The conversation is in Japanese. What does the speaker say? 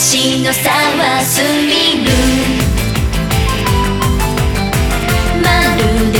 星の差はスリる。まるで